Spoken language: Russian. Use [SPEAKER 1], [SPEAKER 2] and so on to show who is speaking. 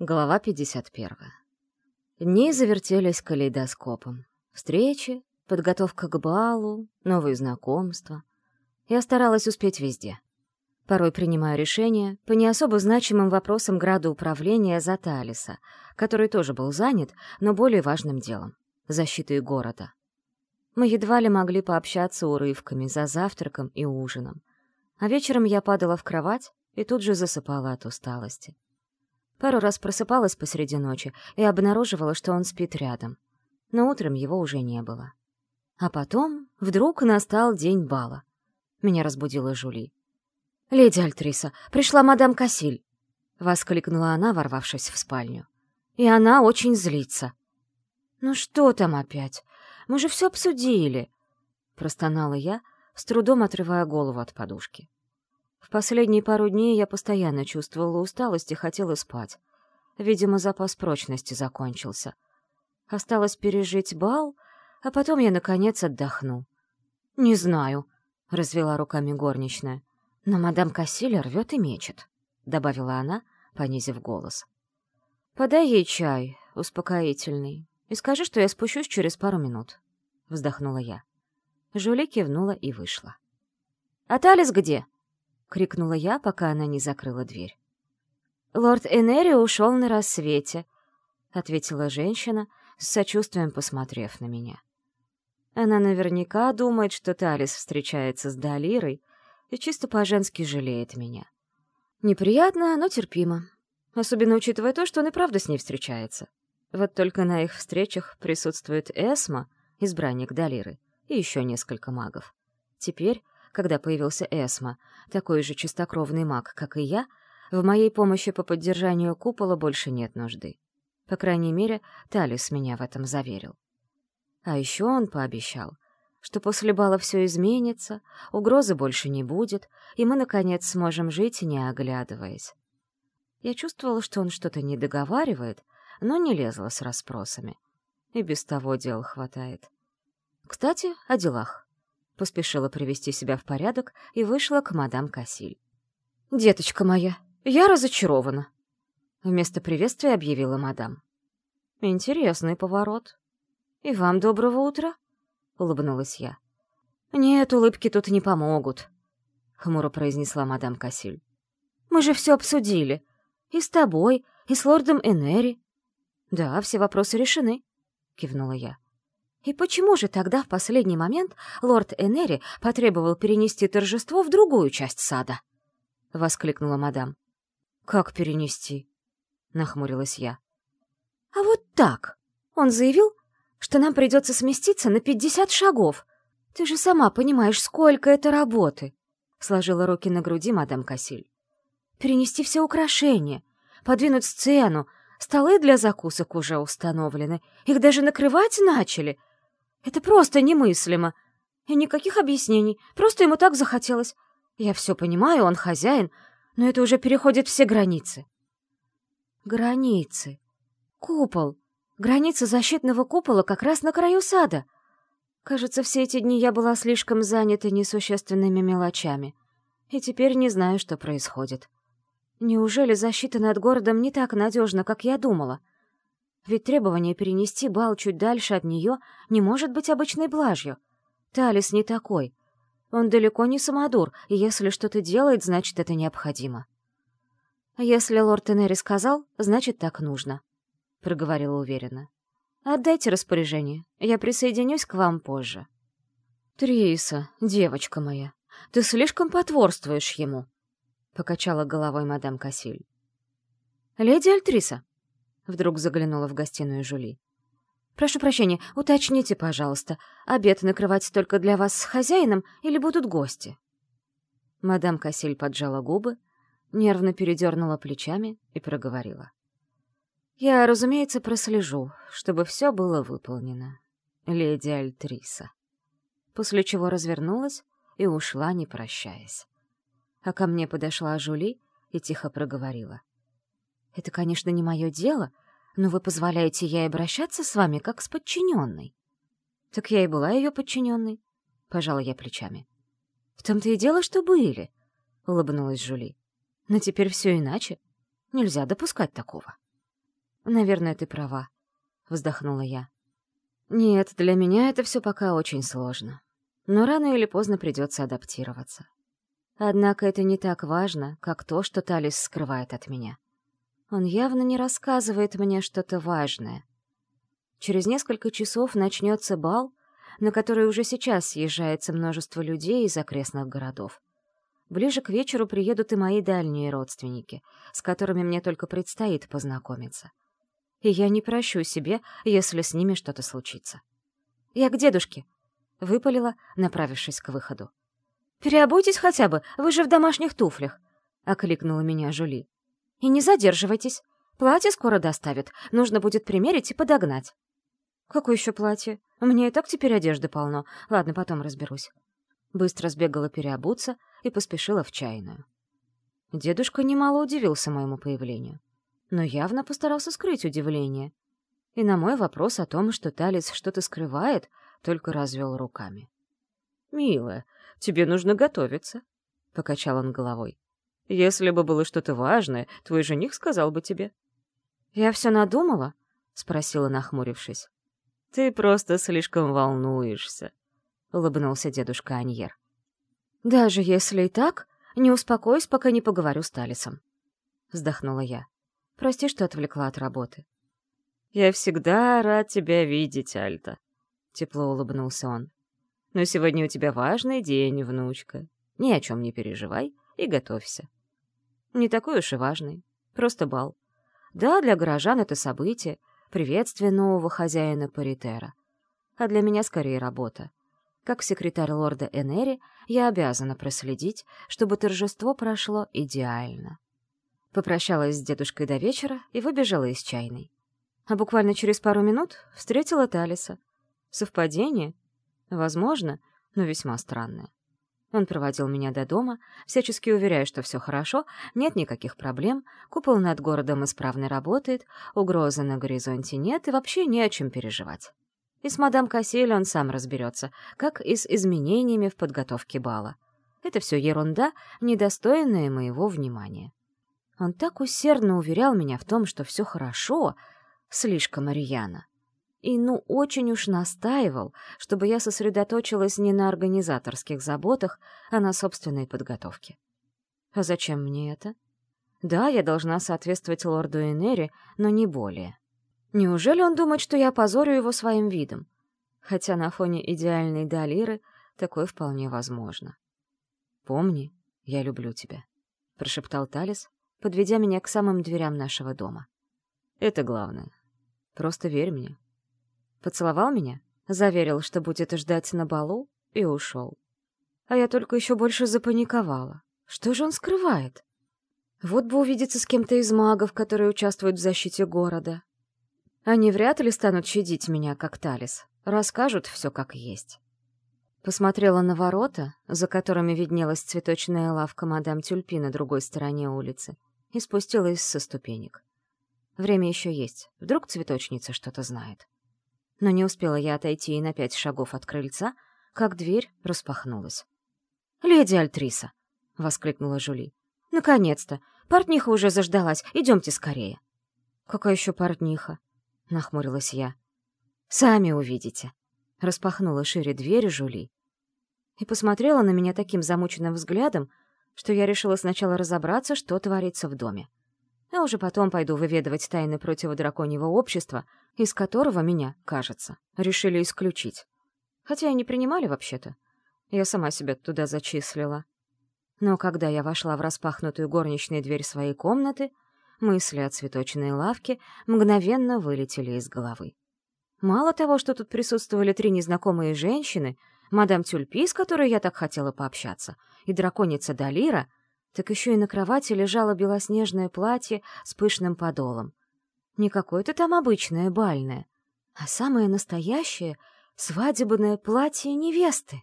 [SPEAKER 1] Глава 51. Дни завертелись калейдоскопом. Встречи, подготовка к балу, новые знакомства. Я старалась успеть везде. Порой принимаю решения по не особо значимым вопросам градоуправления за Талиса, который тоже был занят, но более важным делом — защитой города. Мы едва ли могли пообщаться урывками за завтраком и ужином. А вечером я падала в кровать и тут же засыпала от усталости. Пару раз просыпалась посреди ночи и обнаруживала, что он спит рядом. Но утром его уже не было. А потом вдруг настал день бала. Меня разбудила Жули. «Леди Альтриса, пришла мадам Кассиль!» — воскликнула она, ворвавшись в спальню. «И она очень злится». «Ну что там опять? Мы же все обсудили!» — простонала я, с трудом отрывая голову от подушки. В последние пару дней я постоянно чувствовала усталость и хотела спать. Видимо, запас прочности закончился. Осталось пережить бал, а потом я, наконец, отдохну. «Не знаю», — развела руками горничная. «Но мадам Кассиля рвет и мечет», — добавила она, понизив голос. «Подай ей чай, успокоительный, и скажи, что я спущусь через пару минут», — вздохнула я. Жули кивнула и вышла. «А Талис где?» — крикнула я, пока она не закрыла дверь. «Лорд Энери ушел на рассвете», — ответила женщина, с сочувствием посмотрев на меня. Она наверняка думает, что Талис встречается с Далирой и чисто по-женски жалеет меня. Неприятно, но терпимо. Особенно учитывая то, что он и правда с ней встречается. Вот только на их встречах присутствует Эсма, избранник Далиры, и еще несколько магов. Теперь когда появился Эсма, такой же чистокровный маг, как и я, в моей помощи по поддержанию купола больше нет нужды. По крайней мере, Талис меня в этом заверил. А еще он пообещал, что после бала все изменится, угрозы больше не будет, и мы, наконец, сможем жить, не оглядываясь. Я чувствовала, что он что-то не договаривает, но не лезла с расспросами. И без того дел хватает. Кстати, о делах поспешила привести себя в порядок и вышла к мадам Кассиль. «Деточка моя, я разочарована», — вместо приветствия объявила мадам. «Интересный поворот. И вам доброго утра», — улыбнулась я. «Нет, улыбки тут не помогут», — хмуро произнесла мадам Кассиль. «Мы же все обсудили. И с тобой, и с лордом Энери». «Да, все вопросы решены», — кивнула я. И почему же тогда в последний момент лорд Энери потребовал перенести торжество в другую часть сада? — воскликнула мадам. — Как перенести? — нахмурилась я. — А вот так. Он заявил, что нам придется сместиться на пятьдесят шагов. Ты же сама понимаешь, сколько это работы. Сложила руки на груди мадам Кассиль. Перенести все украшения, подвинуть сцену, столы для закусок уже установлены, их даже накрывать начали — это просто немыслимо. И никаких объяснений, просто ему так захотелось. Я все понимаю, он хозяин, но это уже переходит все границы. Границы. Купол. Граница защитного купола как раз на краю сада. Кажется, все эти дни я была слишком занята несущественными мелочами. И теперь не знаю, что происходит. Неужели защита над городом не так надежна, как я думала? — ведь требование перенести бал чуть дальше от нее не может быть обычной блажью. Талис не такой. Он далеко не самодур, и если что-то делает, значит, это необходимо. «Если лорд Тенери сказал, значит, так нужно», — проговорила уверенно. «Отдайте распоряжение, я присоединюсь к вам позже». «Триса, девочка моя, ты слишком потворствуешь ему», — покачала головой мадам Кассиль. «Леди Альтриса», Вдруг заглянула в гостиную Жули. «Прошу прощения, уточните, пожалуйста, обед накрывать только для вас с хозяином или будут гости?» Мадам Кассиль поджала губы, нервно передернула плечами и проговорила. «Я, разумеется, прослежу, чтобы все было выполнено, леди Альтриса». После чего развернулась и ушла, не прощаясь. А ко мне подошла Жули и тихо проговорила. — это, конечно, не мое дело, но вы позволяете ей обращаться с вами как с подчиненной. Так я и была ее подчиненной, — пожала я плечами. В том-то и дело, что были, — улыбнулась Жули. Но теперь все иначе. Нельзя допускать такого. наверное, ты права», — вздохнула я. «Нет, для меня это все пока очень сложно. Но рано или поздно придется адаптироваться. Однако это не так важно, как то, что Талис скрывает от меня. Он явно не рассказывает мне что-то важное. Через несколько часов начнется бал, на который уже сейчас съезжается множество людей из окрестных городов. Ближе к вечеру приедут и мои дальние родственники, с которыми мне только предстоит познакомиться. И я не прощу себе, если с ними что-то случится. «Я к дедушке», — выпалила, направившись к выходу. «Переобуйтесь хотя бы, вы же в домашних туфлях», — окликнула меня Жули. «И не задерживайтесь. Платье скоро доставят, нужно будет примерить и подогнать». «Какое еще платье? Мне и так теперь одежды полно. Ладно, потом разберусь». Быстро сбегала переобуться и поспешила в чайную. Дедушка немало удивился моему появлению, но явно постарался скрыть удивление. И на мой вопрос о том, что Талис что-то скрывает, только развел руками.
[SPEAKER 2] «Милая, тебе нужно готовиться», — покачал он головой. «Если бы было что-то важное, твой жених сказал бы тебе».
[SPEAKER 1] «Я все надумала?» — спросила, нахмурившись.
[SPEAKER 2] «Ты просто слишком волнуешься», — улыбнулся дедушка Аньер.
[SPEAKER 1] «Даже если и так, не успокоюсь, пока не поговорю с Талисом», — вздохнула я. «Прости, что отвлекла от работы».
[SPEAKER 2] «Я всегда рад тебя видеть, Альта», — тепло улыбнулся он. «Но сегодня у тебя важный день, внучка. Ни о чем не переживай и готовься».
[SPEAKER 1] «Не такой уж и важный. Просто бал. Да, для горожан это событие, приветствие нового хозяина Паритера. А для меня скорее работа. Как секретарь лорда Энери я обязана проследить, чтобы торжество прошло идеально. Попрощалась с дедушкой до вечера и выбежала из чайной. А буквально через пару минут встретила Талиса. Совпадение? Возможно, но весьма странное. Он проводил меня до дома, всячески уверяя, что все хорошо, нет никаких проблем, купол над городом исправно работает, угрозы на горизонте нет и вообще не о чем переживать. И с мадам Кассиэль он сам разберется, как и с изменениями в подготовке бала. Это все ерунда, недостойная моего внимания. Он так усердно уверял меня в том, что все хорошо, слишком Марьяна. И ну очень уж настаивал, чтобы я сосредоточилась не на организаторских заботах, а на собственной подготовке. А зачем мне это? Да, я должна соответствовать лорду Энери, но не более. Неужели он думает, что я позорю его своим видом? Хотя на фоне идеальной Далиры такое вполне возможно. «Помни, я люблю тебя», — прошептал Талис, подведя меня к самым дверям нашего дома. «Это главное. Просто верь мне». Поцеловал меня, заверил, что будет ждать на балу, и ушел. А я только еще больше запаниковала. Что же он скрывает? Вот бы увидеться с кем-то из магов, которые участвуют в защите города, они вряд ли станут щадить меня, как Талис. Расскажут все как есть. Посмотрела на ворота, за которыми виднелась цветочная лавка мадам Тюльпи на другой стороне улицы, и спустилась со ступенек. Время еще есть, вдруг цветочница что-то знает. Но не успела я отойти и на пять шагов от крыльца, как дверь распахнулась. «Леди Альтриса!» — воскликнула Жули. «Наконец-то! Портниха уже заждалась, идемте скорее!» «Какая еще портниха?» — нахмурилась я. «Сами увидите», — распахнула шире дверь Жули. И посмотрела на меня таким замученным взглядом, что я решила сначала разобраться, что творится в доме. А уже потом пойду выведывать тайны противодраконьего общества, из которого меня, кажется, решили исключить. Хотя и не принимали вообще-то. Я сама себя туда зачислила. Но когда я вошла в распахнутую горничную дверь своей комнаты, мысли о цветочной лавке мгновенно вылетели из головы. Мало того, что тут присутствовали три незнакомые женщины, мадам Тюльпи, с которой я так хотела пообщаться, и драконица Далира, так еще и на кровати лежало белоснежное платье с пышным подолом. Не какое-то там обычное бальное, а самое настоящее свадебное платье невесты.